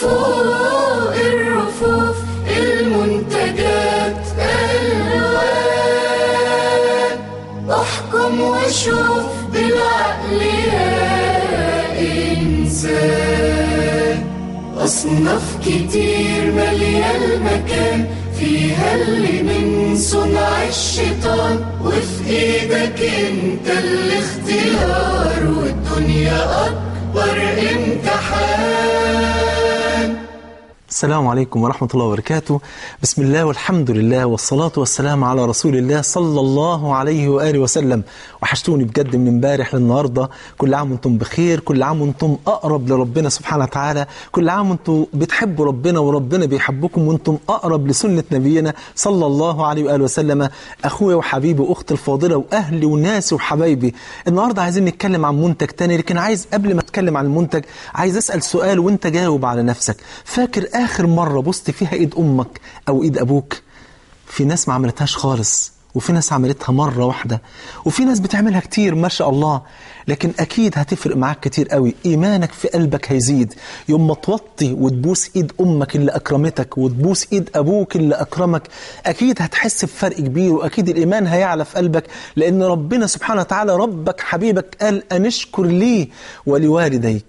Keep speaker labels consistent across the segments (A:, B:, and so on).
A: فوق الرفوف المنتجات ألوان أحكم وشوف بالعقل يا إنسان. أصناف كتير مالية المكان فيها اللي من صنع الشيطان. وفي إيدك أنت الاختيار والدنيا أكبر امتحان
B: السلام عليكم ورحمة الله وبركاته. بسم الله والحمد لله والصلاة والسلام على رسول الله صلى الله عليه وآله وسلم. وحشتوني بجد من امبارح للنهاردة. كل عام وأنتم بخير. كل عام وأنتم أقرب لربنا سبحانه وتعالى. كل عام وأنتم بتحبوا ربنا وربنا بيحبكم وأنتم أقرب لسنة نبينا صلى الله عليه وآله وسلم. أخويا وحبيبي وأختي الفاضلة وأهلي وناسي وحبايبي. النهاردة عايزين نتكلم عن منتج تاني لكن عايز قبل ما أتكلم عن المنتج عايز أسأل سؤال وانت جاوب على نفسك. فاكر آخر مرة بصت فيها إيد أمك أو إيد أبوك في ناس ما عملتهاش خالص وفي ناس عملتها مرة واحدة وفي ناس بتعملها كتير ما شاء الله لكن أكيد هتفرق معاك كتير قوي. إيمانك في قلبك هيزيد. يوم ما توطي وتبوس إيد أمك اللي أكرمتك وتبوس إيد أبوك اللي أكرمك أكيد هتحس بفرق كبير وأكيد الإيمان هيعلى في قلبك لأن ربنا سبحانه وتعالى ربك حبيبك قال أنشكر لي ولوالديك.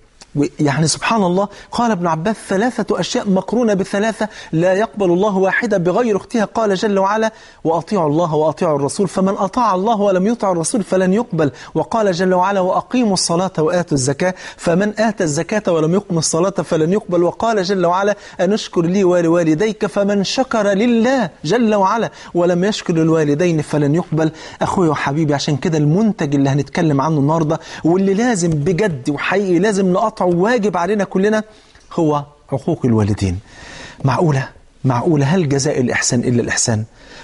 B: يعني سبحان الله قال ابن عباس ثلاثة أشياء مقرونة بثلاثة لا يقبل الله واحدة بغير اختها قال جل وعلا وأطيعوا الله وأطيعوا الرسول فمن أطاع الله ولم يطع الرسول فلن يقبل. وقال جل وعلا وأقيموا الصلاة وآتوا الزكاة فمن آتى الزكاة ولم يقم الصلاة فلن يقبل. وقال جل وعلا أنشكر لي ولوالديك فمن شكر لله جل وعلا. ولم يشكر الوالدين فلن يقبل. أخوي وحبيبي عشان كده المنتج اللي هنتكلم عنه النهاردة واللي لازم بجد وحقيقي لازم نقطع واجب علينا كلنا هو حقوق الوالدين. معقولة؟ معقولة؟ هل جزاء الإحسان إلا الإحسان؟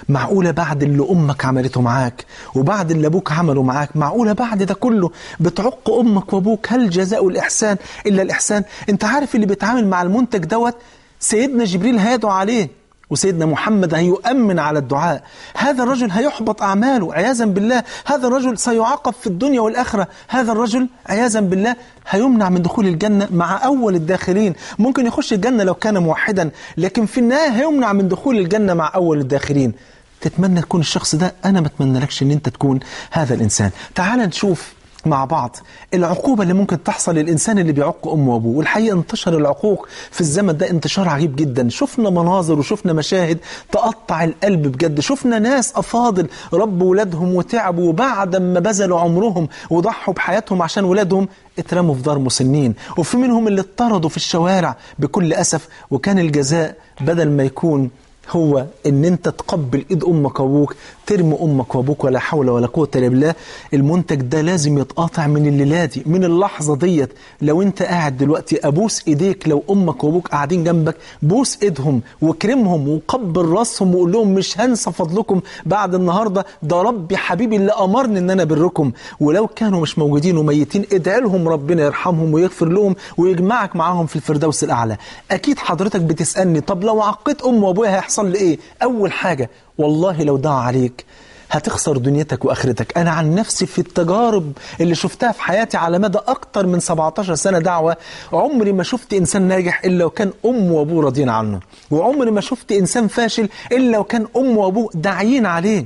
B: معقولة بعد اللي أمك عملته معاك وبعد اللي أبوك عمله معاك؟ معقولة بعد ده كله بتعق أمك وأبوك؟ هل جزاء الإحسان إلا الإحسان؟ أنت عارف اللي بيتعامل مع المنتج دوت؟ سيدنا جبريل هيدعو عليه. وسيدنا محمد هيؤمن على الدعاء. هذا الرجل هيحبط أعماله عياذا بالله. هذا الرجل سيعاقب في الدنيا والآخرة. هذا الرجل عياذا بالله هيمنع من دخول الجنة مع أول الداخلين. ممكن يخش الجنة لو كان موحدا لكن في النهاية هيمنع من دخول الجنة مع أول الداخلين. تتمنى تكون الشخص ده؟ أنا ما لكش أن أنت تكون هذا الإنسان. تعال نشوف مع بعض. العقوبة اللي ممكن تحصل للإنسان اللي بيعق أمه وأبوه والحقيقة انتشر العقوق في الزمن ده انتشار عجيب جدا. شفنا مناظر وشفنا مشاهد تقطع القلب بجد. شفنا ناس أفاضل ربوا ولادهم وتعبوا وبعد ما بذلوا عمرهم وضحوا بحياتهم عشان ولادهم اترموا في دار مسنين. وفي منهم اللي اطردوا في الشوارع بكل أسف وكان الجزاء بدل ما يكون هو إن أنت تقبل إيد أمك وأبوك ترمي أمك وأبوك ولا حول ولا قوة إلا بالله المنتج ده لازم يتقاطع من الليلة دي من اللحظة ديت. لو أنت قاعد دلوقتي أبوس إيديك لو أمك وأبوك قاعدين جنبك بوس إيدهم واكرمهم وقبل راسهم وقول لهم مش هنسى فضلكم بعد النهارده ده ربي حبيبي اللي أمرني إن أنا بركم ولو كانوا مش موجودين وميتين ادعي لهم ربنا يرحمهم ويغفر لهم ويجمعك معاهم في الفردوس الأعلى. أكيد حضرتك بتسألني طب لو عقيت أم وأبويا هيحصل هيحصل لي إيه أول حاجة والله لو دعا عليك هتخسر دنيتك وآخرتك. أنا عن نفسي في التجارب اللي شفتها في حياتي على مدى أكتر من 17 سنة دعوة عمري ما شفت إنسان ناجح إلا وكان امه وأبوه راضيين عنه. وعمري ما شفت إنسان فاشل إلا وكان امه وأبوه داعيين عليه.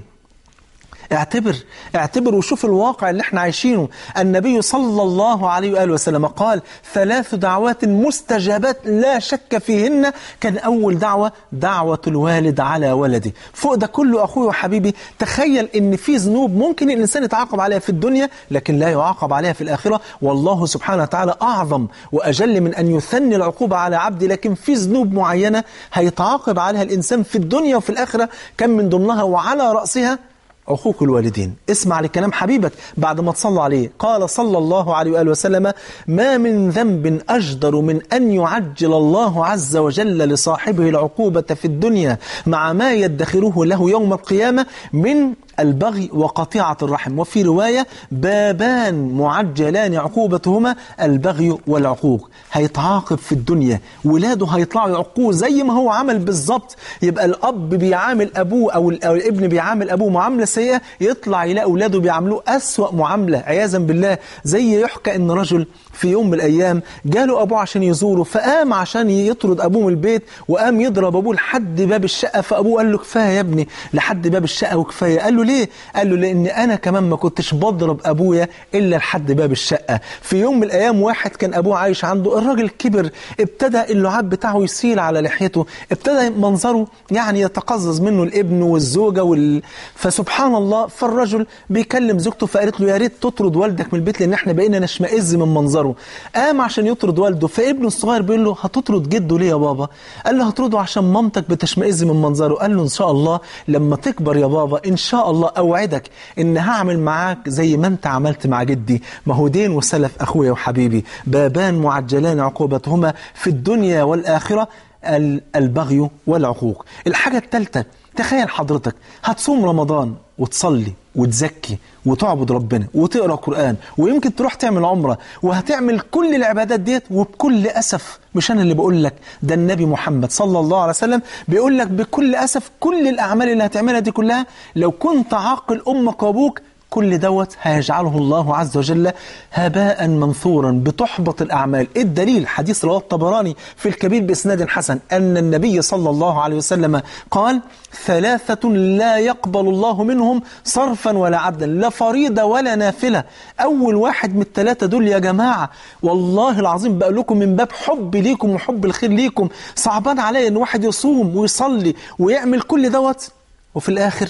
B: اعتبر اعتبر وشوف الواقع اللي إحنا عايشينه. النبي صلى الله عليه وآله وسلم قال ثلاث دعوات مستجابات لا شك فيهن. كان أول دعوة دعوة الوالد على ولده. فوق ده كله أخوي وحبيبي تخيل إن في ذنوب ممكن الإنسان يتعاقب عليها في الدنيا لكن لا يعاقب عليها في الآخرة. والله سبحانه وتعالى أعظم وأجل من أن يثني العقوبة على عبده لكن في ذنوب معينة هيتعاقب عليها الإنسان في الدنيا وفي الآخرة. كان من ضمنها وعلى رأسها عقوق الوالدين. اسمع لكلام حبيبك بعد ما تصلى عليه. قال صلى الله عليه وآله وسلم ما من ذنب أجدر من أن يعجل الله عز وجل لصاحبه العقوبة في الدنيا مع ما يدخره له يوم القيامة من البغي وقطيعة الرحم. وفي رواية بابان معجلان عقوبتهما البغي والعقوق. هيتعاقب في الدنيا. ولاده هيطلعوا يعقوه زي ما هو عمل بالظبط يبقى الأب بيعامل أبوه أو ال- أو الابن بيعامل أبوه معاملة سيئة يطلع يلاقي أولاده بيعاملوه أسوأ معاملة عياذا بالله. زي يحكى إن رجل في يوم من الأيام جاله أبوه عشان يزوره فقام عشان يطرد أبوه من البيت وقام يضرب أبوه لحد باب الشقة فأبوه قال له كفاية يا ابني لحد باب الشقة وكفاية. قال له ليه؟ قال له لأن أنا كمان ما كنتش بضرب أبويا إلا لحد باب الشقة. في يوم من الأيام واحد كان أبوه عايش عنده الراجل كبر ابتدى اللعاب بتاعه يسيل على لحيته ابتدى منظره يعني يتقزز منه الابن والزوجة وال... فسبحان الله فالرجل بيكلم زوجته فقالت له يا ريت تطرد والدك من البيت لأن إحنا بقينا نشمئز من منظره. قام عشان يطرد والده فابنه الصغير بيقول له هتطرد جده ليه يا بابا؟ قال له هطرده عشان مامتك بتشمئز من منظره. قال له إن شاء الله لما تكبر يا بابا إن شاء الله أوعدك إن هعمل معاك زي ما أنت عملت مع جدي. ما هو دين وسلف أخويا وحبيبي. بابان معجلان عقوبتهما في الدنيا والآخرة ال- البغي والعقوق. الحاجة الثالثه تخيل حضرتك هتصوم رمضان وتصلي وتزكي. وتعبد ربنا وتقرأ قرآن ويمكن تروح تعمل عمرة وهتعمل كل العبادات ديت وبكل أسف مش أنا اللي بقول لك ده النبي محمد صلى الله عليه وسلم بيقول لك بكل أسف كل الأعمال اللي هتعملها دي كلها لو كنت عاقل أمك وأبوك كل دوت هيجعله الله عز وجل هباء منثورا بتحبط الأعمال. إيه الدليل؟ حديث رواه الطبراني في الكبير بإسناد حسن أن النبي صلى الله عليه وسلم قال ثلاثة لا يقبل الله منهم صرفا ولا عدلا لا فريضة ولا نافلة. أول واحد من الثلاثة دول يا جماعة والله العظيم بقى لكم من باب حب ليكم وحب الخير ليكم. صعبان عليا أن واحد يصوم ويصلي ويعمل كل دوت وفي الآخر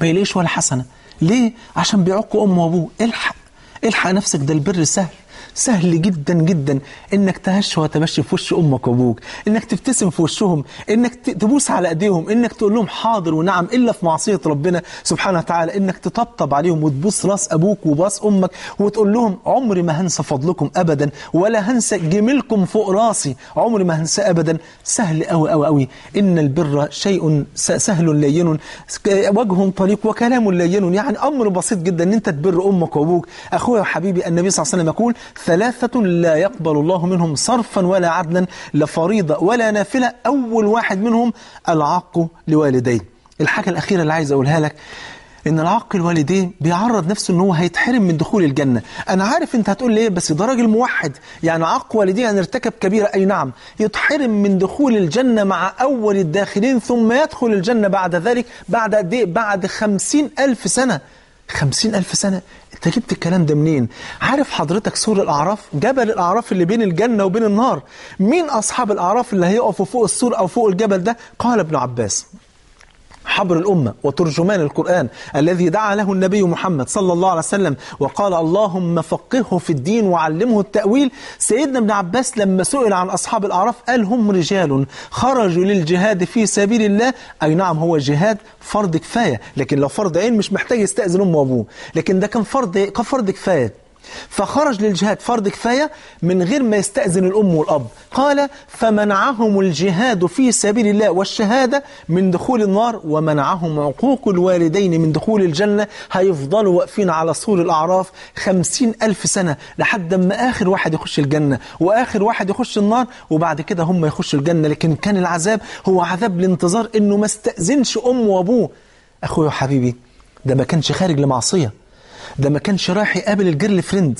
B: ما يلاقيش ولا حسنة. ليه؟ عشان بيعقوا أمه وأبوه الحق الحق نفسك ده البر سهل سهل جدا جدا إنك تهش وتمشي في وش أمك وأبوك إنك تبتسم في وشهم إنك تبوس على أيديهم إنك تقول لهم حاضر ونعم إلا في معصية ربنا سبحانه وتعالى إنك تطبطب عليهم وتبوس راس أبوك وباس أمك وتقول لهم عمري ما هنسى فضلكم ابدا ولا هنسى جميلكم فوق راسي عمري ما هنسى ابدا. سهل قوي قوي قوي إن البر شيء سهل لين وجه طليق وكلام لين يعني أمر بسيط جدا إن أنت تبر أمك وأبوك. أخويا وحبيبي النبي صلى الله عليه وسلم يقول ثلاثة لا يقبل الله منهم صرفا ولا عدلا لا فريضة ولا نافلة. أول واحد منهم العاق لوالديه. الحاجة الأخيرة اللي عايز أقولها لك إن العاق الوالدين بيعرض نفسه إن هو هيتحرم من دخول الجنة. أنا عارف أنت هتقول ليه بس ده راجل موحد. يعني عاق والديه يعني ارتكب كبيرة. أي نعم يتحرم من دخول الجنة مع أول الداخلين ثم يدخل الجنة بعد ذلك بعد قد إيه؟ بعد خمسين ألف سنة. خمسين ألف سنة. أنت جبت الكلام ده منين؟ عارف حضرتك سور الأعراف؟ جبل الأعراف اللي بين الجنة وبين النار. مين أصحاب الأعراف اللي هيقفوا فوق السور أو فوق الجبل ده؟ قال ابن عباس. حبر الأمة وترجمان القرآن الذي دعا له النبي محمد صلى الله عليه وسلم وقال اللهم فقهه في الدين وعلمه التأويل. سيدنا ابن عباس لما سئل عن أصحاب الأعراف قال هم رجال خرجوا للجهاد في سبيل الله. أي نعم هو جهاد فرض كفاية لكن لو فرض عين مش محتاج يستأذن أمه وأبوه. لكن ده كان فرض كان فرض كفاية. فخرج للجهاد فرض كفاية من غير ما يستأذن الأم والأب. قال فمنعهم الجهاد في سبيل الله والشهادة من دخول النار ومنعهم عقوق الوالدين من دخول الجنة. هيفضلوا واقفين على سور الأعراف خمسين ألف سنة لحد ما آخر واحد يخش الجنة وآخر واحد يخش النار وبعد كده هم يخشوا الجنة. لكن كان العذاب هو عذاب الانتظار إنه ما استأذنش أمه وأبوه. أخويا وحبيبي ده ما كانش خارج لمعصية. ده ما كانش رايح يقابل الجيرل فريند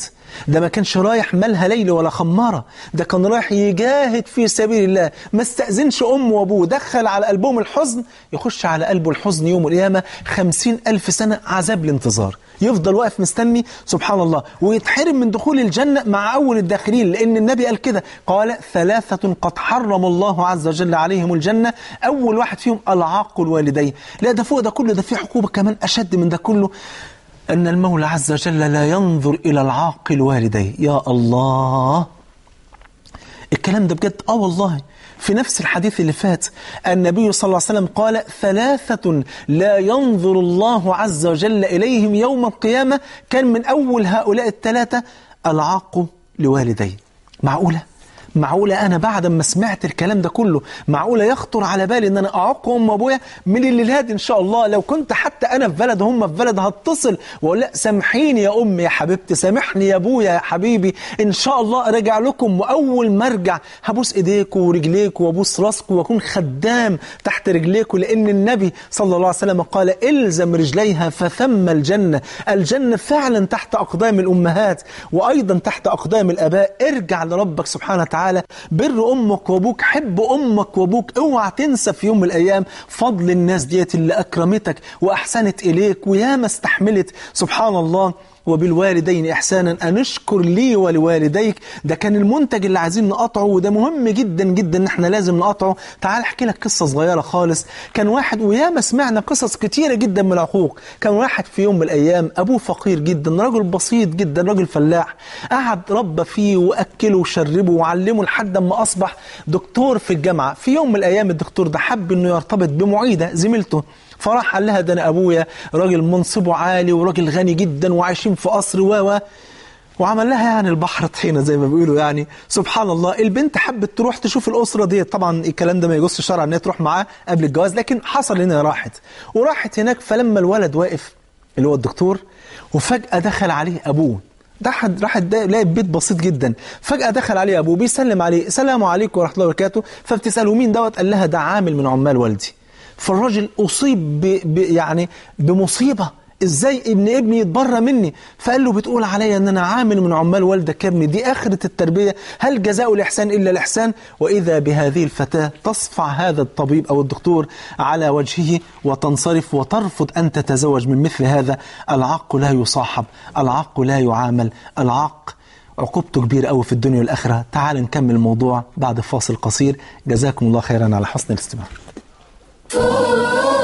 B: ده ما كانش رايح مالها ليل ولا خمارة. ده كان رايح يجاهد في سبيل الله. ما استأذنش أمه وأبوه. دخل على قلبهم الحزن. يخش على قلبه الحزن يوم القيامة. خمسين ألف سنة عذاب الانتظار. يفضل واقف مستني. سبحان الله. ويتحرم من دخول الجنة مع أول الداخلين. لأن النبي قال كده. قال ثلاثة قد حرم الله عز وجل عليهم الجنة. أول واحد فيهم ألعاق الوالدين. لا ده فوق ده كله. ده في عقوبة كمان أشد من ده كله. أن المولى عز وجل لا ينظر إلى العاق الوالدين. يا الله. الكلام ده بجد. آه والله. في نفس الحديث اللي فات النبي صلى الله عليه وسلم قال ثلاثة لا ينظر الله عز وجل إليهم يوم القيامة كان من أول هؤلاء الثلاثة العاق لوالديه. معقولة؟ معقولة أنا بعد ما سمعت الكلام ده كله معقولة يخطر على بالي إن أنا أعق أم وأبويا من الليلة دي إن شاء الله لو كنت حتى أنا في بلد هم في بلد هتصل وأقول لأ سامحيني يا أمي يا حبيبتي سامحني يا أبويا يا حبيبي. إن شاء الله أراجع لكم وأول ما أرجع هبوس إيديكم ورجليكم وأبوس راسكم وأكون خدام تحت رجليكم لأن النبي صلى الله عليه وسلم قال إلزم رجليها فثم الجنة. الجنة فعلا تحت أقدام الأمهات وأيضا تحت أقدام الآباء. ارجع لربك سبحانه وتعالى. بر أمك وأبوك حب أمك وأبوك اوعى تنسى في يوم من الأيام فضل الناس ديت اللي أكرمتك وأحسنت إليك وياما استحملت. سبحان الله وبالوالدين إحسانا. أن اشكر لي ولوالديك. ده كان المنتج اللي عايزين نقطعه وده مهم جدا جدا. ان إحنا لازم نقطعه. تعال أحكي لك قصة صغيرة خالص. كان واحد وياما سمعنا قصص كتيرة جدا من العقوق. كان واحد في يوم من الأيام أبوه فقير جدا رجل بسيط جدا رجل فلاح. قعد ربى فيه وأكله وشربه وعلمه لحد ما أصبح دكتور في الجامعة. في يوم من الأيام الدكتور ده حب إنه يرتبط بمعيدة زميلته. فراح قال لها ده أنا أبويا راجل منصبه عالي وراجل غني جدا وعايشين في قصر و وعمل لها يعني البحر طحينة زي ما بيقولوا يعني. سبحان الله البنت حبت تروح تشوف الأسرة دي طبعا الكلام ده ما يجوزش شرعا إن هي تروح معاه قبل الجواز لكن حصل إنها راحت. وراحت هناك فلما الولد واقف اللي هو الدكتور وفجأة دخل عليه أبوه. راح راح لقى بيت بسيط جدا. فجأة دخل عليه أبوه بيسلم عليه السلام عليكم ورحمة الله وبركاته. فبتسأله مين دوت؟ قال لها ده عامل من عمال والدي. فالراجل أصيب ب... ب... يعني بمصيبة. إزاي ابن ابني يتبرى مني؟ فقال له بتقول عليا إن أنا عامل من عمال والدك يا ابني. دي آخرة التربية. هل جزاء الإحسان إلا الإحسان؟ وإذا بهذه الفتاة تصفع هذا الطبيب أو الدكتور على وجهه وتنصرف وترفض أن تتزوج من مثل هذا العق لا يصاحب العق لا يعامل العق عقوبته كبيرة قوي في الدنيا والآخرة. تعال نكمل الموضوع بعد فاصل قصير. جزاكم الله خيرا على حسن الاستماع.
A: فوق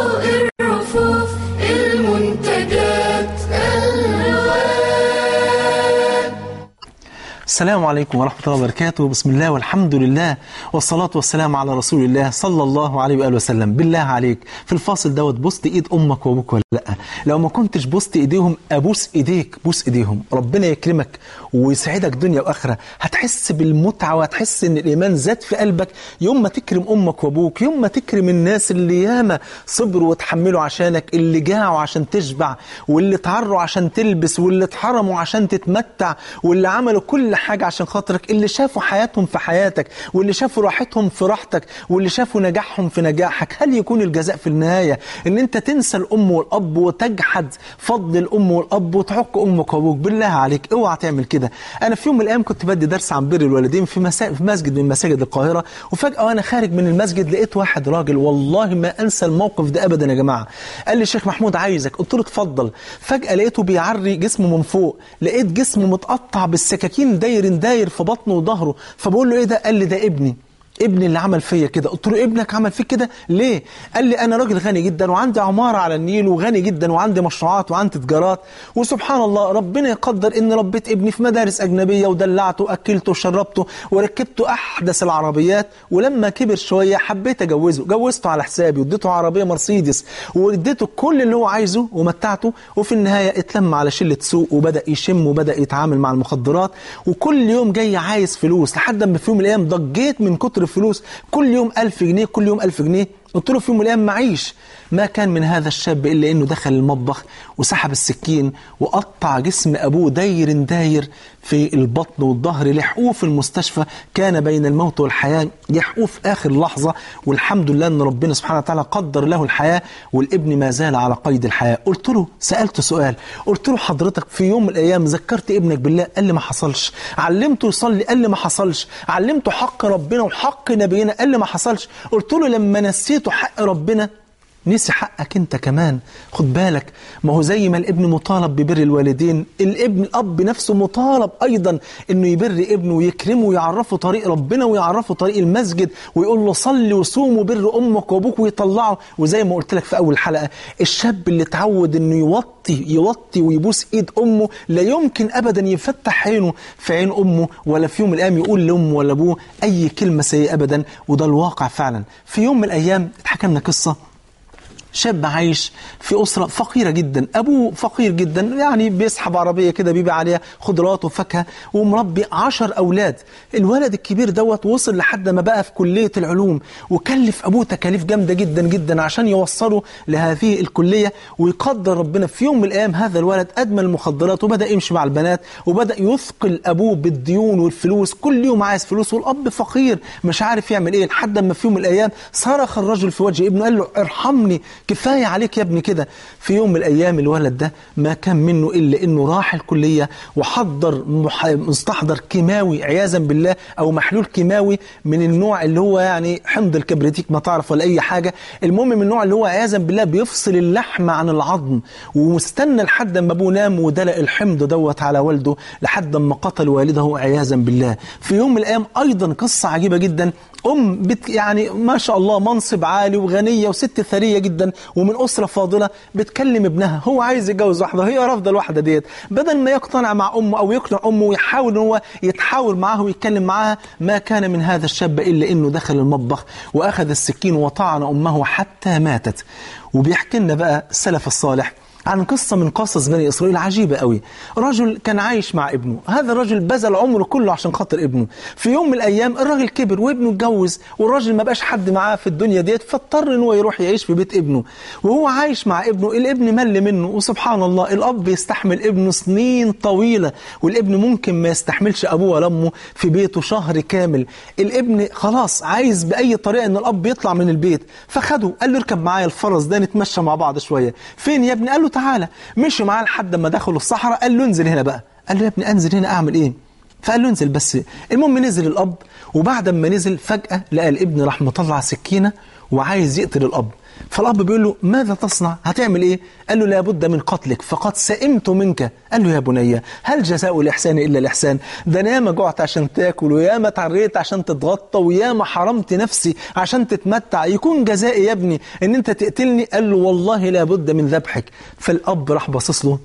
B: السلام عليكم ورحمة الله وبركاته. بسم الله والحمد لله والصلاة والسلام على رسول الله صلى الله عليه وآله وسلم. بالله عليك. في الفاصل دوت بوست إيد أمك وأبوك ولا لأ؟ لو ما كنتش بوست إيديهم أبوس إيديك بوس إيديهم. ربنا يكرمك ويسعدك دنيا وآخرة. هتحس بالمتعة وهتحس إن الإيمان زاد في قلبك. يوم ما تكرم أمك وأبوك يوم ما تكرم الناس اللي ياما صبروا وتحملوا عشانك اللي جاعوا عشان تشبع واللي اتعروا عشان تلبس واللي اتحرموا عشان تتمتع واللي عملوا كل حاجة عشان خاطرك. اللي شافوا حياتهم في حياتك واللي شافوا راحتهم في راحتك واللي شافوا نجاحهم في نجاحك هل يكون الجزاء في النهاية إن أنت تنسى الأم والأب وتجحد فضل الأم والأب وتعق أمك وأبوك؟ بالله عليك اوعى تعمل كده. أنا في يوم من الأيام كنت بدي درس عن بر الوالدين في, مسا... في مسجد من مساجد القاهرة وفجأة وأنا خارج من المسجد لقيت واحد راجل والله ما أنسى الموقف ده ابدا يا جماعة. قال لي شيخ محمود عايزك. قلت له اتفضل. فجأة لقيته بيعري جسمه من فوق لقيت جسمه متقطع بالسكاكين داير داير في بطنه وظهره. فبقول له إيه ده؟ قال لي ده ابني. ابني اللي عمل فيا كده. قلت له ابنك عمل فيك كده؟ ليه؟ قال لي أنا راجل غني جدا وعندي عمارة على النيل وغني جدا وعندي مشروعات وعندي تجارات. وسبحان الله ربنا يقدر إن ربيت ابني في مدارس أجنبية ودلعته وأكلته وشربته وركبته أحدث العربيات. ولما كبر شوية حبيت أجوزه. جوزته على حسابي واديته عربية مرسيدس واديته كل اللي هو عايزه ومتعته. وفي النهاية اتلم على شلة سوق وبدأ يشم وبدأ يتعامل مع المخدرات. وكل يوم جاي عايز فلوس لحد ما في يوم من الأيام ضجيت من كتر الفلوس كل يوم ألف جنيه كل يوم ألف جنيه. قلت له في يوم من الأيام معيش. ما كان من هذا الشاب إلا أنه دخل المطبخ وسحب السكين وقطع جسم أبوه داير داير في البطن والظهر لحقوه في المستشفى. كان بين الموت والحياة يحقوه في آخر لحظة. والحمد لله أن ربنا سبحانه وتعالى قدر له الحياة والابن ما زال على قيد الحياة. قلت له سألته سؤال قلت له حضرتك في يوم من الأيام ذكرت ابنك بالله قال لي ما حصلش. علمته يصلي قال لي ما حصلش. علمته حق ربنا وحق نبينا قال لي ما حصلش. قلت له لما نسيته حق ربنا نسي حقك انت كمان. خد بالك ما هو زي ما الابن مطالب ببر الوالدين الابن الأب نفسه مطالب أيضا إنه يبر ابنه ويكرمه ويعرفه طريق ربنا ويعرفه طريق المسجد ويقول له صلي وصوم وبر أمك وأبوك ويطلعه وزي ما قلت لك في أول حلقة الشاب اللي اتعود إنه يوطي يوطي ويبوس إيد أمه لا يمكن ابدا يفتح عينه في عين أمه ولا في يوم من الأيام يقول لأمه ولا أبوه أي كلمة سيئة ابدا. وده الواقع فعلا. في يوم من الأيام اتحكى لنا قصة شاب عايش في أسرة فقيرة جدا. أبوه فقير جدا يعني بيسحب عربية كده بيبيع عليها خضروات وفاكهة ومربي عشر أولاد. الولد الكبير دوت وصل لحد ما بقى في كلية العلوم وكلف أبوه تكاليف جامدة جدا جدا عشان يوصله لهذه الكلية ويقدر ربنا. في يوم من الأيام هذا الولد أدمن المخدرات وبدأ يمشي مع البنات وبدأ يثقل أبوه بالديون والفلوس. كل يوم عايز فلوس والأب فقير مش عارف يعمل إيه. لحد ما في يوم من الأيام صرخ الرجل في وجه ابنه قال له ارحمني كفاية عليك يا ابني كده. في يوم من الأيام الولد ده ما كان منه إلا إنه راح الكلية وحضر مستحضر كيماوي عياذا بالله أو محلول كيماوي من النوع اللي هو يعني حمض الكبريتيك ما تعرف ولا أي حاجة. المهم من النوع اللي هو عياذا بالله بيفصل اللحم عن العظم ومستنى لحد ما أبوه نام ودلق الحمض دوت على والده لحد ما قتل والده عياذا بالله. في يوم من الأيام أيضا قصة عجيبة جدا. أم بت يعني ما شاء الله منصب عالي وغنية وست ثرية جدا. ومن أسرة فاضلة بتكلم ابنها هو عايز يتجوز واحدة هي رافضة الواحدة ديت. بدل ما يقتنع مع أمه أو يقنع أمه ويحاول إن هو يتحاور معاها ويتكلم معاها ما كان من هذا الشاب إلا إنه دخل المطبخ وأخذ السكين وطعن أمه حتى ماتت. وبيحكي لنا بقى السلف الصالح عن قصة من قصص بني إسرائيل عجيبة قوي. رجل كان عايش مع ابنه. هذا الرجل بذل عمره كله عشان خاطر ابنه. في يوم من الأيام الراجل كبر وابنه اتجوز والراجل ما بقاش حد معاه في الدنيا ديت فاضطر إن هو يروح يعيش في بيت ابنه. وهو عايش مع ابنه الابن مل منه. وسبحان الله الأب يستحمل ابنه سنين طويلة والابن ممكن ما يستحملش أبوه ولا أمه في بيته شهر كامل. الابن خلاص عايز بأي طريقة إن الأب يطلع من البيت. فخده قال له اركب معايا الفرس ده نتمشى مع بعض شوية. فين يا ابني؟ قال له تعالى. مشي معاه لحد ما دخلوا الصحراء قال له انزل هنا بقى. قال له يا ابني انزل هنا اعمل إيه؟ فقال له انزل بس. المهم نزل الأب وبعد ما نزل فجأة لقى الابن راح مطلع سكينة وعايز يقتل الأب. فالأب بيقول له ماذا تصنع؟ هتعمل إيه? قال له لابد من قتلك. فقد سئمت منك. قال له يا بني هل جزاء الإحسان إلا الإحسان؟ ده أنا ياما جعت عشان تاكل وياما تعريت عشان تتغطى وياما حرمت نفسي عشان تتمتع. يكون جزائي يا ابني إن أنت تقتلني. قال له والله لابد من ذبحك. فالأب راح باصص له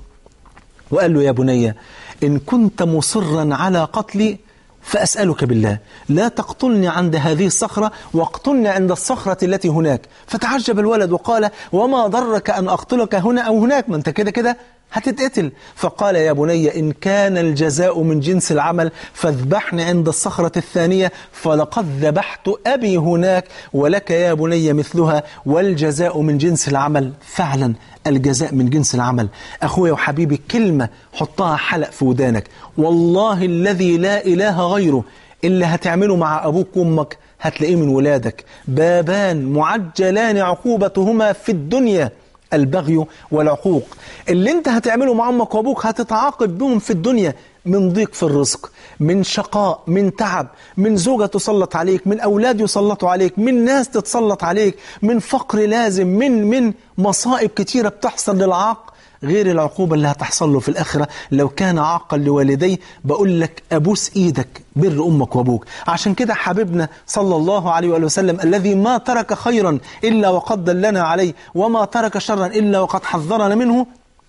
B: وقال له يا بني إن كنت مصرا على قتلي فأسألك بالله لا تقتلني عند هذه الصخرة واقتلني عند الصخرة التي هناك. فتعجب الولد وقال وما ضرك أن أقتلك هنا أو هناك؟ ما أنت كده كده هتتقتل. فقال يا بني إن كان الجزاء من جنس العمل فاذبحني عند الصخرة الثانية فلقد ذبحت أبي هناك ولك يا بني مثلها والجزاء من جنس العمل فعلا. الجزاء من جنس العمل. أخويا وحبيبي كلمة حطها حلق في ودانك. والله الذي لا إله غيره. اللي هتعمله مع أبوك وأمك هتلاقيه من ولادك. بابان معجلان عقوبتهما في الدنيا. البغي والعقوق. اللي انت هتعمله مع أمك وأبوك هتتعاقب بهم في الدنيا. من ضيق في الرزق من شقاء من تعب من زوجة تسلط عليك من أولاد يسلطوا عليك من ناس تتسلط عليك من فقر لازم من من مصائب كتيرة بتحصل للعاق غير العقوبة اللي هتحصل له في الآخرة. لو كان عاقا لوالديه بقول لك أبوس إيدك بر أمك وأبوك. عشان كده حبيبنا صلى الله عليه وآله وسلم الذي ما ترك خيرا إلا وقد دلنا عليه وما ترك شرا إلا وقد حذرنا منه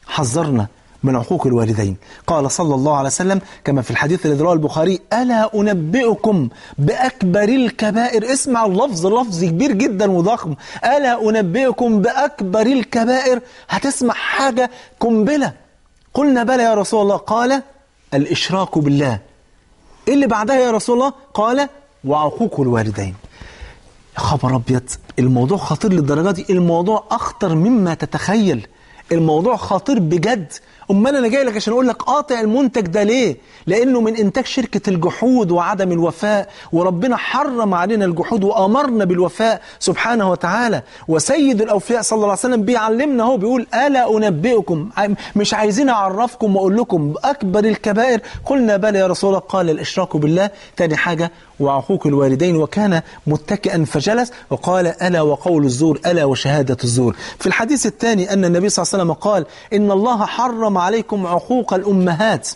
B: حذرنا. من عقوق الوالدين. قال صلى الله عليه وسلم كما في الحديث الذي رواه البخاري ألا أنبئكم بأكبر الكبائر؟ اسمع اللفظ لفظ كبير جدا وضخم. ألا أنبئكم بأكبر الكبائر؟ هتسمع حاجة قنبلة. قلنا بلى يا رسول الله. قال الإشراك بالله. إيه اللي بعدها يا رسول الله؟ قال وعقوق الوالدين. خبر أبيض الموضوع خطير للدرجة دي. الموضوع أخطر مما تتخيل. الموضوع خطير بجد. أمال أنا جاي لك عشان أقول لك قاطع المنتج ده ليه؟ لأنه من إنتاج شركة الجحود وعدم الوفاء وربنا حرم علينا الجحود وأمرنا بالوفاء سبحانه وتعالى. وسيد الأوفياء صلى الله عليه وسلم بيعلمنا هو بيقول ألا أنبئكم؟ مش عايزين أعرفكم وأقول لكم أكبر الكبائر. قلنا بلى يا رسول الله قال الإشراك بالله. تاني حاجة وعقوق الوالدين وكان متكئا فجلس وقال ألا وقول الزور ألا وشهادة الزور. في الحديث الثاني أن النبي صلى الله عليه وسلم قال إن الله حرم عليكم عقوق الأمهات.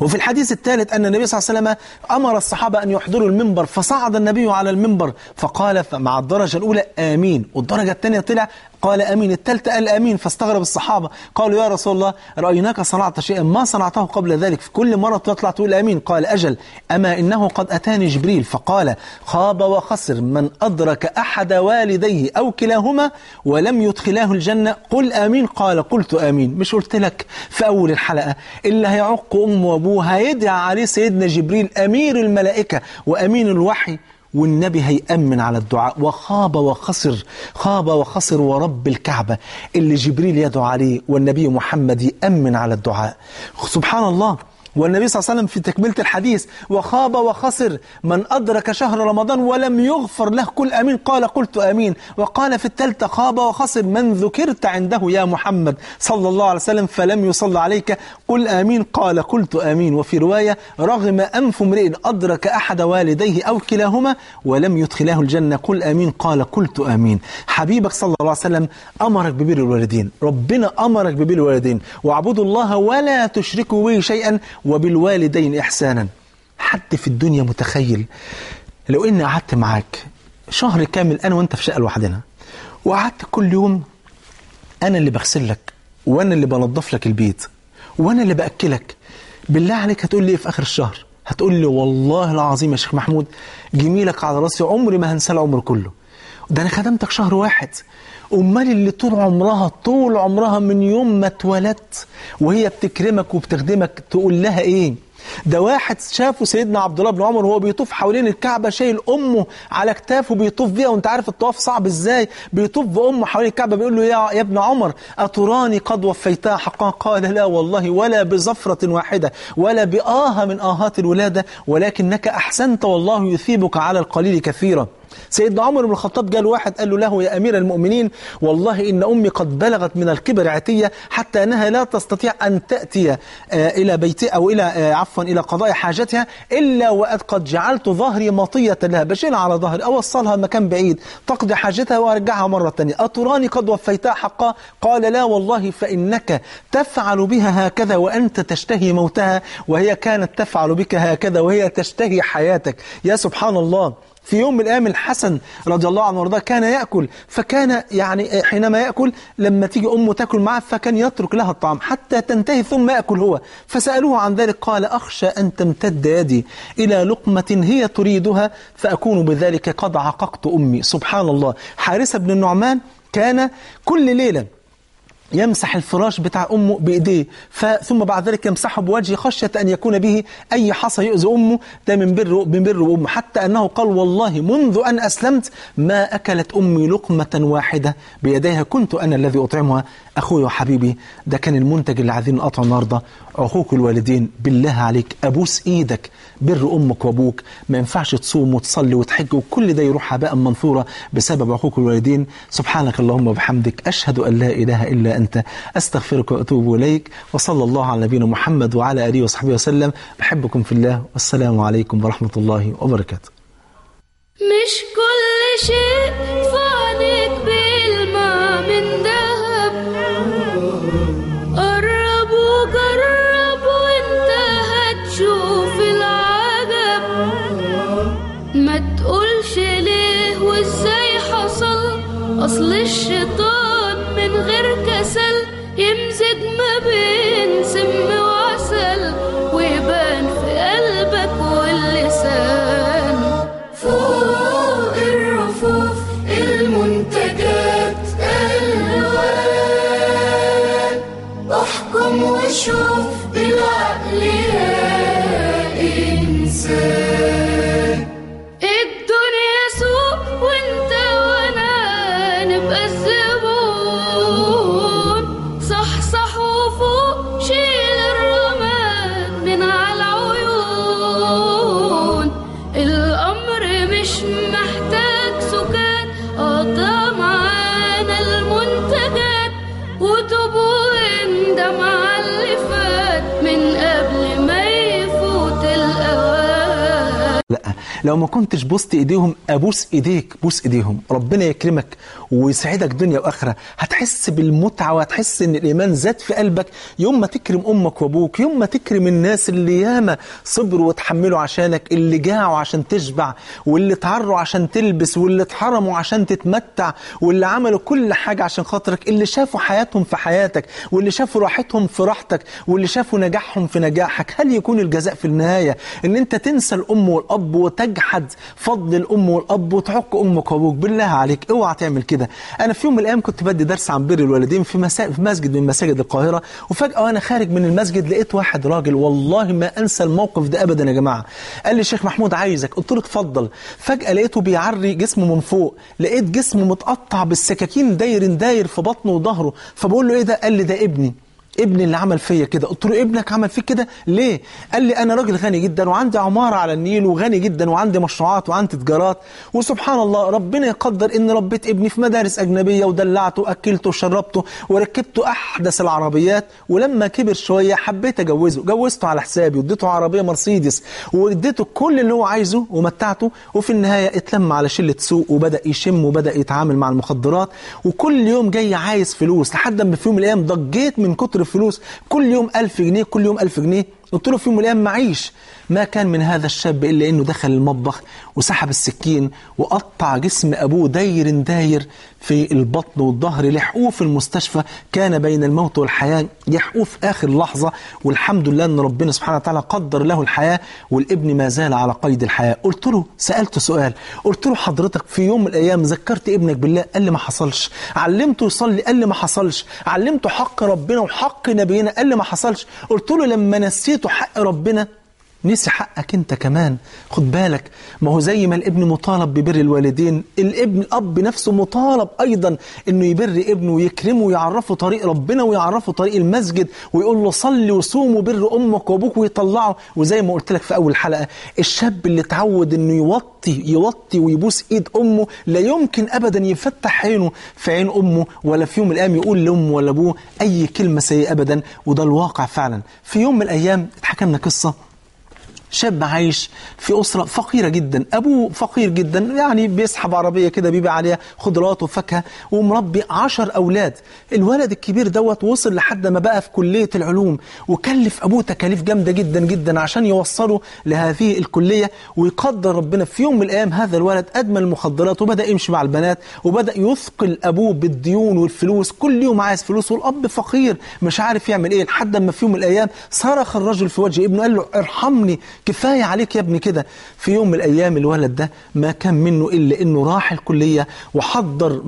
B: وفي الحديث الثالث أن النبي صلى الله عليه وسلم أمر الصحابة أن يحضروا المنبر فصعد النبي على المنبر فقال مع الدرجة الأولى آمين. والدرجة الثانية طلع قال أمين الثالثه قال أمين فاستغرب الصحابة. قالوا يا رسول الله رأيناك صنعت شيئا؟ ما صنعته قبل ذلك. في كل مرة تطلع تقول أمين. قال أجل أما إنه قد أتاني جبريل؟ فقال خاب وخسر. من أدرك أحد والديه أو كلاهما ولم يدخلاه الجنة قل أمين. قال قلت أمين. مش قلت لك في أول الحلقة. اللي هيعق امه وابوه هيدعى عليه سيدنا جبريل أمير الملائكة وأمين الوحي. والنبي هيأمن على الدعاء. وخاب وخسر خاب وخسر ورب الكعبة. اللي جبريل يدعو عليه والنبي محمد يأمن على الدعاء. سبحان الله والنبي صلى الله عليه وسلم في تكملة الحديث وخاب وخسر من أدرك شهر رمضان ولم يغفر له كل أمين. قال قلت أمين. وقال في الثالثة خاب وخسر. من ذكرت عنده يا محمد صلى الله عليه وسلم فلم يصلى عليك. قل آمين. قال قلت آمين. وفي رواية رغم أنف امرئ أدرك أحد والديه أو كلاهما ولم يدخلاه الجنة. قل آمين. قال قلت آمين. حبيبك صلى الله عليه وسلم أمرك ببر الوالدين. ربنا أمرك ببر الوالدين. واعبدوا الله ولا تشركوا به شيئا وبالوالدين إحسانا. حد في الدنيا متخيل؟ لو إني قعدت معاك شهر كامل أنا وأنت في شقة لوحدنا وقعدت كل يوم أنا اللي بغسل لك وأنا اللي بنظف لك البيت وأنا اللي بأكلك بالله عليك هتقول لي إيه في آخر الشهر؟ هتقول لي والله العظيم يا شيخ محمود جميلك على رأسي عمري ما هنساه العمر كله. ده أنا خدمتك شهر واحد. أمال اللي طول عمرها طول عمرها من يوم ما اتولدت وهي بتكرمك وبتخدمك تقول لها إيه؟ ده واحد شافه سيدنا عبد الله بن عمر وهو بيطوف حوالين الكعبة شايل أمه على كتافه بيطوف بيها وأنت عارف الطواف صعب إزاي؟ بيطوف بأمه حوالين الكعبة بيقول له يا, يا ابن عمر أتراني قد وفيتها؟ حقا قال لا والله ولا بزفرة واحدة ولا بآه من آهات الولادة ولكنك أحسنت والله يثيبك على القليل كثيرا. سيدنا عمر بن الخطاب قال واحد قال له له يا أمير المؤمنين والله إن أمي قد بلغت من الكبر عتية حتى أنها لا تستطيع أن تأتي آه إلى بيتها أو إلى آه عفوا إلى قضاء حاجتها إلا وقد قد جعلت ظهري مطية لها بشيلها على ظهري أوصلها مكان بعيد تقضي حاجتها وأرجعها مرة ثانية أتراني قد وفيتها حقا؟ قال لا والله فإنك تفعل بها هكذا وأنت تشتهي موتها وهي كانت تفعل بك هكذا وهي تشتهي حياتك. يا سبحان الله. في يوم من الأيام الحسن رضي الله عنه وارضاه كان يأكل فكان يعني حينما يأكل لما تيجي أمه تأكل معه فكان يترك لها الطعام حتى تنتهي ثم يأكل هو. فسألوه عن ذلك قال أخشى أن تمتد يدي إلى لقمة هي تريدها فأكون بذلك قد عققت أمي. سبحان الله. حارثة بن النعمان كان كل ليلة يمسح الفراش بتاع أمه بإيديه. ثم بعد ذلك يمسحه بوجهه خشية أن يكون به أي حصى يؤذي أمه. ده من بر من بر أمه. حتى أنه قال والله منذ أن أسلمت ما أكلت أمي لقمة واحدة بيديها. كنت أنا الذي أطعمها. أخوي وحبيبي. ده كان المنتج اللي عايزين نقطعه النهارده. عقوق الوالدين. بالله عليك. أبوس إيدك. بر أمك وأبوك. ما ينفعش تصوم وتصلي وتحج وكل ده يروح هباء منثورا بسبب عقوق الوالدين. سبحانك اللهم وبحمدك. أشهد أن لا إله إلا أنت. أستغفرك وأتوب إليك. وصلى الله على نبينا محمد وعلى آله وصحبه وسلم. بحبكم في الله. والسلام عليكم ورحمة الله وبركاته.
A: مش كل شيء
B: لو ما كنتش بوست إيديهم أبوس إيديك بوس إيديهم. ربنا يكرمك ويسعدك دنيا وآخرة. هتحس بالمتعة وهتحس إن الإيمان زاد في قلبك يوم ما تكرم أمك وأبوك يوم ما تكرم الناس اللي ياما صبروا وتحملوا عشانك اللي جاعوا عشان تشبع واللي اتعروا عشان تلبس واللي اتحرموا عشان تتمتع واللي عملوا كل حاجة عشان خاطرك اللي شافوا حياتهم في حياتك واللي شافوا راحتهم في راحتك واللي شافوا نجاحهم في نجاحك. هل يكون الجزاء في النهاية إن أنت تنسى الأم والأب وتجحد فضل الأم والأب وتعق أمك وأبوك. بالله عليك اوعى تعمل كده. أنا في يوم من الأيام كنت بدي درس عن بر الوالدين في, مسا... في مسجد من مساجد القاهرة وفجأة وأنا خارج من المسجد لقيت واحد راجل والله ما أنسى الموقف ده ابدا يا جماعة. قال لي شيخ محمود عايزك. قلت له اتفضل. فجأة لقيته بيعري جسمه من فوق. لقيت جسمه متقطع بالسكاكين داير داير في بطنه وظهره. فبقول له إيه ده؟ قال لي ده ابني. ابني اللي عمل فيا كده. قلت له ابنك عمل فيك كده؟ ليه؟ قال لي أنا راجل غني جدا وعندي عمارة على النيل وغني جدا وعندي مشروعات وعندي تجارات. وسبحان الله ربنا يقدر إن ربيت ابني في مدارس أجنبية ودلعته وأكلته وشربته وركبته أحدث العربيات. ولما كبر شوية حبيت أجوزه. جوزته على حسابي واديته عربية مرسيدس واديته كل اللي هو عايزه ومتعته. وفي النهاية اتلم على شلة سوق وبدأ يشم وبدأ يتعامل مع المخدرات. وكل يوم جاي عايز فلوس. لحد ما في يوم من الأيام ضجيت من كتر الفلوس كل يوم ألف جنيه كل يوم ألف جنيه. قلت له في يوم الأيام معيش. ما كان من هذا الشاب إلا أنه دخل المطبخ وسحب السكين وقطع جسم أبوه داير داير. في البطن والظهر لحقوه في المستشفى كان بين الموت والحياة يحقوه في آخر لحظة. والحمد لله أن ربنا سبحانه وتعالى قدر له الحياة والابن ما زال على قيد الحياة. قلت له سألته سؤال قلت له حضرتك في يوم من الأيام ذكرت ابنك بالله؟ قال لي ما حصلش. علمته يصلي؟ قال لي ما حصلش. علمته حق ربنا وحق نبينا؟ قال لي ما حصلش. قلت له لما نسيته حق ربنا نسي حقك انت كمان. خد بالك ما هو زي ما الابن مطالب ببر الوالدين الابن الأب نفسه مطالب أيضا إنه يبر ابنه ويكرمه ويعرفه طريق ربنا ويعرفه طريق المسجد ويقول له صلي وصوم وبر أمك وأبوك ويطلعه وزي ما قلت لك في أول حلقة الشاب اللي اتعود إنه يوطي يوطي ويبوس إيد أمه لا يمكن ابدا يفتح عينه في عين أمه ولا في يوم من الأيام يقول لأمه ولا أبوه أي كلمة سيئة ابدا. وده الواقع فعلا. في يوم من الأيام اتحكى لنا قصة. شاب عايش في أسرة فقيرة جدا أبوه فقير جدا يعني بيسحب عربية كده بيبيع عليها خضروات وفاكهة ومربي عشر أولاد. الولد الكبير دوت وصل لحد ما بقى في كلية العلوم وكلف أبوه تكاليف جامدة جدا جدا عشان يوصله لهذه الكلية ويقدر ربنا في يوم من الأيام هذا الولد أدمن المخدرات وبدأ يمشي مع البنات وبدأ يثقل أبوه بالديون والفلوس. كل يوم عايز فلوس والأب فقير مش عارف يعمل إيه. لحد ما في يوم من الأيام صرخ الرجل في وجه ابنه قال له ارحمني كفاية عليك يا ابني كده. في يوم من الأيام الولد ده ما كان منه إلا إنه راح الكلية وحضر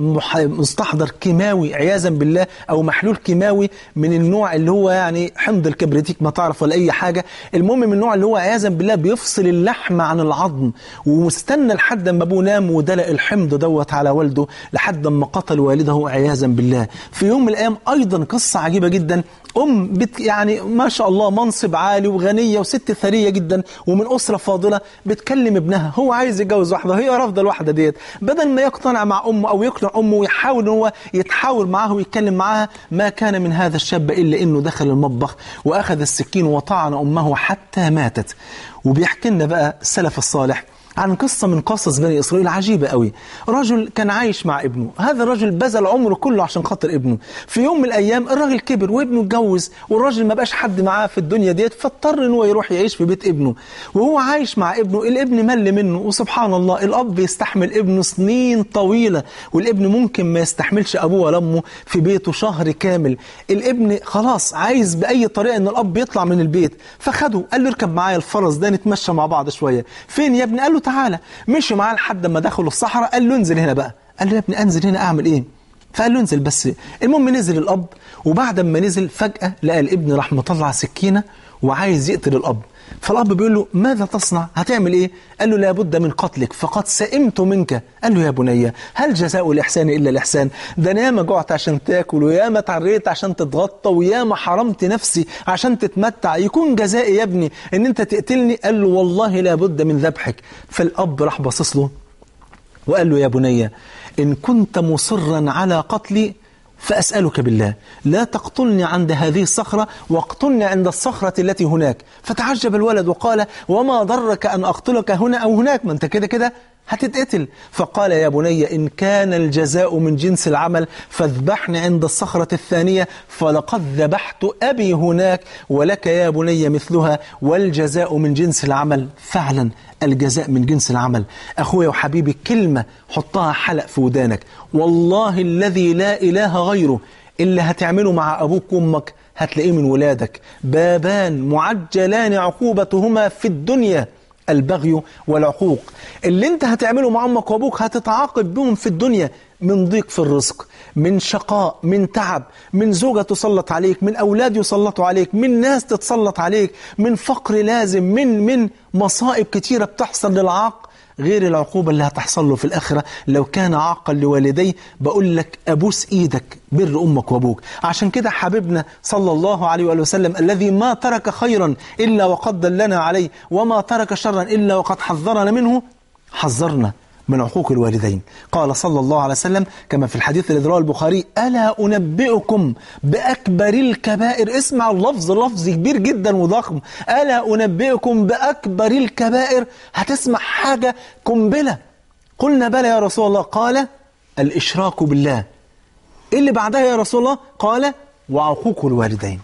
B: مستحضر كيماوي عياذا بالله أو محلول كيماوي من النوع اللي هو يعني حمض الكبريتيك ما تعرف ولا أي حاجة. المهم من النوع اللي هو عياذا بالله بيفصل اللحم عن العظم ومستنى لحد ما أبوه نام ودلق الحمض دوت على والده لحد ما قتل والده عياذا بالله. في يوم من الأيام أيضا قصة عجيبة جدا. أم بت يعني ما شاء الله منصب عالي وغنية وست ثرية جدا. ومن أسرة فاضلة بتكلم ابنها هو عايز يتجوز واحدة هي رافضة الواحدة ديت. بدل ما يقتنع مع أمه أو يقنع أمه ويحاول هو يتحاور معاها ويتكلم معاها ما كان من هذا الشاب إلا إنه دخل المطبخ وأخذ السكين وطعن أمه حتى ماتت. وبيحكي لنا بقى السلف الصالح عن قصة من قصص بني إسرائيل عجيبة قوي. رجل كان عايش مع ابنه. هذا الرجل بذل عمره كله عشان خاطر ابنه. في يوم من الأيام الراجل كبر وابنه اتجوز والراجل ما بقاش حد معاه في الدنيا ديت فاضطر إن هو يروح يعيش في بيت ابنه. وهو عايش مع ابنه الابن مل منه. وسبحان الله الأب يستحمل ابنه سنين طويلة. والابن ممكن ما يستحملش أبوه ولا أمه في بيته شهر كامل. الابن خلاص عايز بأي طريقة إن الأب يطلع من البيت. فخده قال له اركب معايا الفرس ده نتمشى مع بعض شوية. فين يا ابني؟ قال له تعالى. مشي معاه لحد ما دخلوا الصحراء قال له انزل هنا بقى. قال له يا ابني انزل هنا اعمل إيه؟ فقال له انزل بس. المهم نزل الأب وبعد ما نزل فجأة لقى الابن راح مطلع سكينة وعايز يقتل الأب. فالأب بيقول له ماذا تصنع؟ هتعمل إيه? قال له لابد من قتلك. فقد سئمت منك. قال له يا بني هل جزاء الإحسان إلا الإحسان؟ ده أنا ياما جعت عشان تاكل وياما تعريت عشان تتغطى وياما حرمت نفسي عشان تتمتع. يكون جزائي يا ابني إن أنت تقتلني. قال له والله لابد من ذبحك. فالأب راح باصص له وقال له يا بني إن كنت مصرا على قتلي فأسألك بالله لا تقتلني عند هذه الصخرة واقتلني عند الصخرة التي هناك. فتعجب الولد وقال وما ضرك أن أقتلك هنا أو هناك؟ ما أنت كده كده هتتقتل. فقال يا بني إن كان الجزاء من جنس العمل فاذبحني عند الصخرة الثانية فلقد ذبحت أبي هناك ولك يا بني مثلها والجزاء من جنس العمل. فعلا الجزاء من جنس العمل. أخويا وحبيبي كلمة حطها حلق في ودانك. والله الذي لا إله غيره. اللي هتعمله مع أبوك وأمك هتلاقيه من ولادك. بابان معجلان عقوبتهما في الدنيا. البغي والعقوق. اللي انت هتعمله مع أمك وأبوك هتتعاقب بهم في الدنيا من ضيق في الرزق من شقاء من تعب من زوجة تسلط عليك من أولاد يسلطوا عليك من ناس تتسلط عليك من فقر لازم من من مصائب كتيرة بتحصل للعاق. غير العقوبة اللي هتحصل له في الآخرة. لو كان عاقا لوالديه بقول لك أبوس إيدك بر أمك وأبوك. عشان كده حبيبنا صلى الله عليه وآله وسلم الذي ما ترك خيرا إلا وقد دلنا عليه وما ترك شرا إلا وقد حذرنا منه حذرنا. من عقوق الوالدين. قال صلى الله عليه وسلم كما في الحديث الذي رواه البخاري ألا أنبئكم بأكبر الكبائر؟ اسمع اللفظ لفظ كبير جدا وضخم. ألا أنبئكم بأكبر الكبائر؟ هتسمع حاجة قنبلة. قلنا بلى يا رسول الله. قال الإشراك بالله. إيه اللي بعدها يا رسول الله. قال وعقوق الوالدين.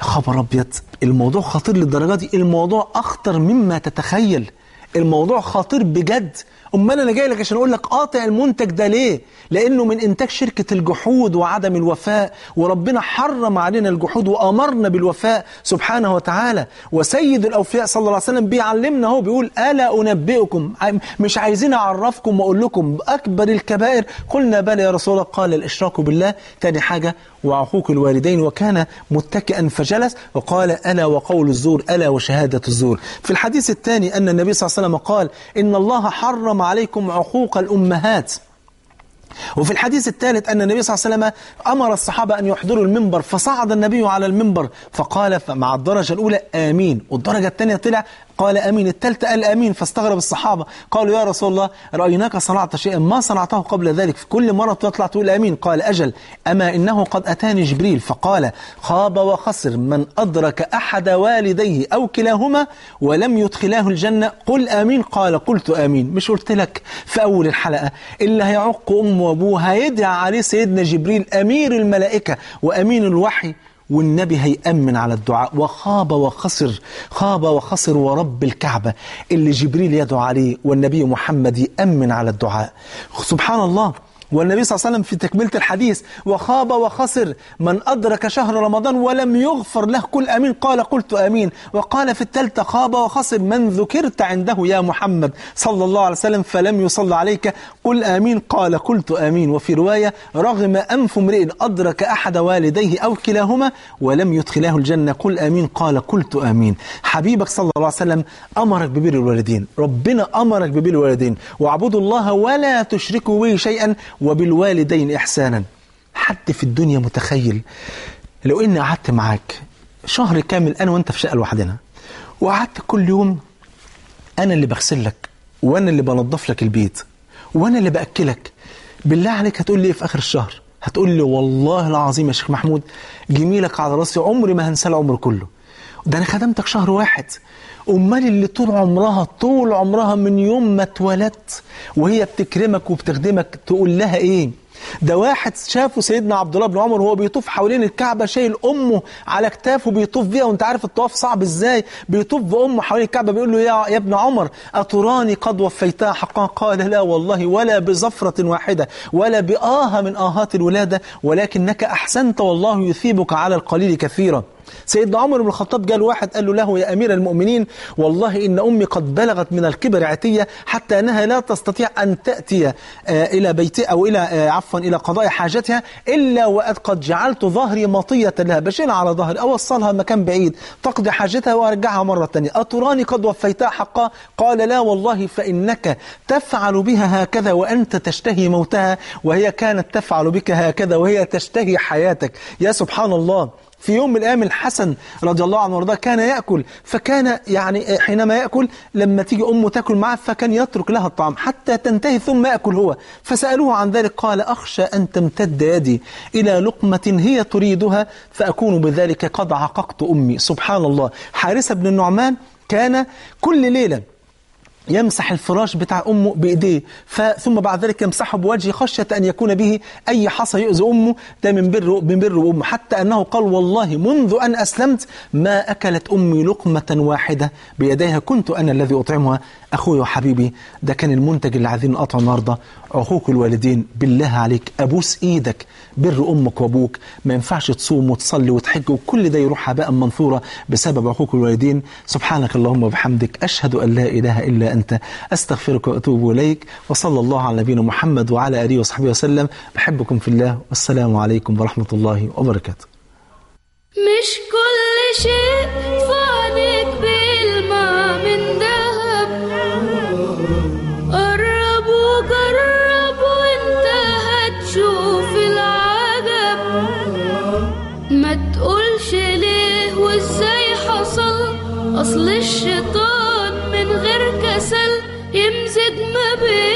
B: يا خبر أبيض الموضوع خطير للدرجة دي. الموضوع أخطر مما تتخيل. الموضوع خطير بجد. أمال أنا جاي لك عشان أقول لك قاطع المنتج ده ليه؟ لأنه من إنتاج شركة الجحود وعدم الوفاء وربنا حرم علينا الجحود وأمرنا بالوفاء سبحانه وتعالى. وسيد الأوفياء صلى الله عليه وسلم بيعلمنا هو بيقول ألا أنبئكم؟ مش عايزين أعرفكم وأقول لكم اكبر الكبائر. قلنا بلى يا رسول الله قال الإشراك بالله. تاني حاجة وعقوق الوالدين وكان متكئا فجلس وقال ألا وقول الزور ألا وشهادة الزور. في الحديث الثاني أن النبي صلى الله عليه وسلم قال إن الله حرم عليكم عقوق الأمهات. وفي الحديث الثالث أن النبي صلى الله عليه وسلم أمر الصحابة أن يحضروا المنبر فصعد النبي على المنبر فقال مع الدرجة الأولى آمين والدرجة الثانية طلع قال أمين الثالثة قال أمين فاستغرب الصحابة. قالوا يا رسول الله رأيناك صنعت شيئا؟ ما صنعته قبل ذلك. في كل مرة تطلع تقول أمين. قال أجل أما إنه قد أتاني جبريل؟ فقال خاب وخسر. من أدرك أحد والديه أو كلاهما ولم يدخلاه الجنة قل آمين. قال قلت آمين. مش قلت لك؟ في أول الحلقة اللي هيعق أمه وأبوه هيدعى عليه سيدنا جبريل أمير الملائكة وأمين الوحي. والنبي هيأمن على الدعاء. وخاب وخسر خاب وخسر ورب الكعبة. اللي جبريل يدعو عليه والنبي محمد يأمن على الدعاء. سبحان الله والنبي صلى الله عليه وسلم في تكملة الحديث وخاب وخسر من أدرك شهر رمضان ولم يغفر له كل أمين. قال قلت أمين. وقال في الثالثة خاب وخسر. من ذكرت عنده يا محمد صلى الله عليه وسلم فلم يصل عليك. قل آمين. قال قلت آمين. وفي رواية رغم أنف امرئ أدرك أحد والديه أو كلاهما ولم يدخلاه الجنة قل آمين. قال قلت آمين. حبيبك صلى الله عليه وسلم أمرك ببر الوالدين. ربنا أمرك ببر الوالدين. واعبدوا الله ولا تشركوا به شيئا وبالوالدين إحسانا. حد في الدنيا متخيل؟ لو إني قعدت معاك شهر كامل أنا وأنت في شقة لوحدنا وقعدت كل يوم أنا اللي بغسل لك وأنا اللي بنظف لك البيت وأنا اللي بأكلك. بالله عليك هتقول لي إيه في آخر الشهر؟ هتقول لي والله العظيم يا شيخ محمود جميلك على رأسي عمري ما هنسى العمر كله. ده أنا خدمتك شهر واحد. أمال اللي طول عمرها طول عمرها من يوم ما اتولدت وهي بتكرمك وبتخدمك تقول لها إيه؟ ده واحد شافه سيدنا عبد الله بن عمر وهو بيطوف حوالين الكعبة شايل أمه على كتافه بيطوف بيها وأنت عارف الطواف صعب إزاي؟ بيطوف بأمه حوالين الكعبة بيقول له يا يا ابن عمر أتراني قد وفيتها؟ حقا قال لا والله ولا بزفرة واحدة ولا بآه من آهات الولادة ولكنك أحسنت والله يثيبك على القليل كثيرا. سيدنا عمر بن الخطاب جاء واحد قال له له يا أمير المؤمنين والله إن أمي قد بلغت من الكبر عتية حتى أنها لا تستطيع أن تأتي آه إلى بيتها أو إلى آه عفوا إلى قضاء حاجتها إلا وقد قد جعلت ظهري مطية لها بشيلها على ظهري أوصلها مكان بعيد تقضي حاجتها وأرجعها مرة ثانية أتراني قد وفيتها حقا؟ قال لا والله فإنك تفعل بها هكذا وأنت تشتهي موتها وهي كانت تفعل بك هكذا وهي تشتهي حياتك. يا سبحان الله. في يوم من الأيام الحسن رضي الله عنه وارضاه كان يأكل فكان يعني حينما يأكل لما تيجي أمه تأكل معه فكان يترك لها الطعام حتى تنتهي ثم يأكل هو. فسألوه عن ذلك قال أخشى أن تمتد يدي إلى لقمة هي تريدها فأكون بذلك قد عققت أمي. سبحان الله. حارثة بن النعمان كان كل ليلة يمسح الفراش بتاع أمه بإيديه ثم بعد ذلك يمسحه بوجهه خشية أن يكون به أي حصى يؤذي أمه ده من بر من بر أمه. حتى أنه قال والله منذ أن أسلمت ما أكلت أمي لقمة واحدة بيديها كنت أنا الذي أطعمها. أخوي وحبيبي ده كان المنتج اللي عايزين نقطعه النهارده. عقوق الوالدين بالله عليك أبوس إيدك بر أمك وأبوك. ما ينفعش تصوم وتصلي وتحج وكل ده يروح هباء منثورا بسبب عقوق الوالدين. سبحانك اللهم وبحمدك أشهد أن لا إله إلا أنت. أستغفرك وأتوب إليك وصلى الله على نبينا محمد وعلى آله وصحبه وسلم. بحبكم في الله والسلام عليكم ورحمة الله وبركاته.
A: مش كل شيء فانك بيلمع أصل الشيطان من غير كسل يمزج ما بين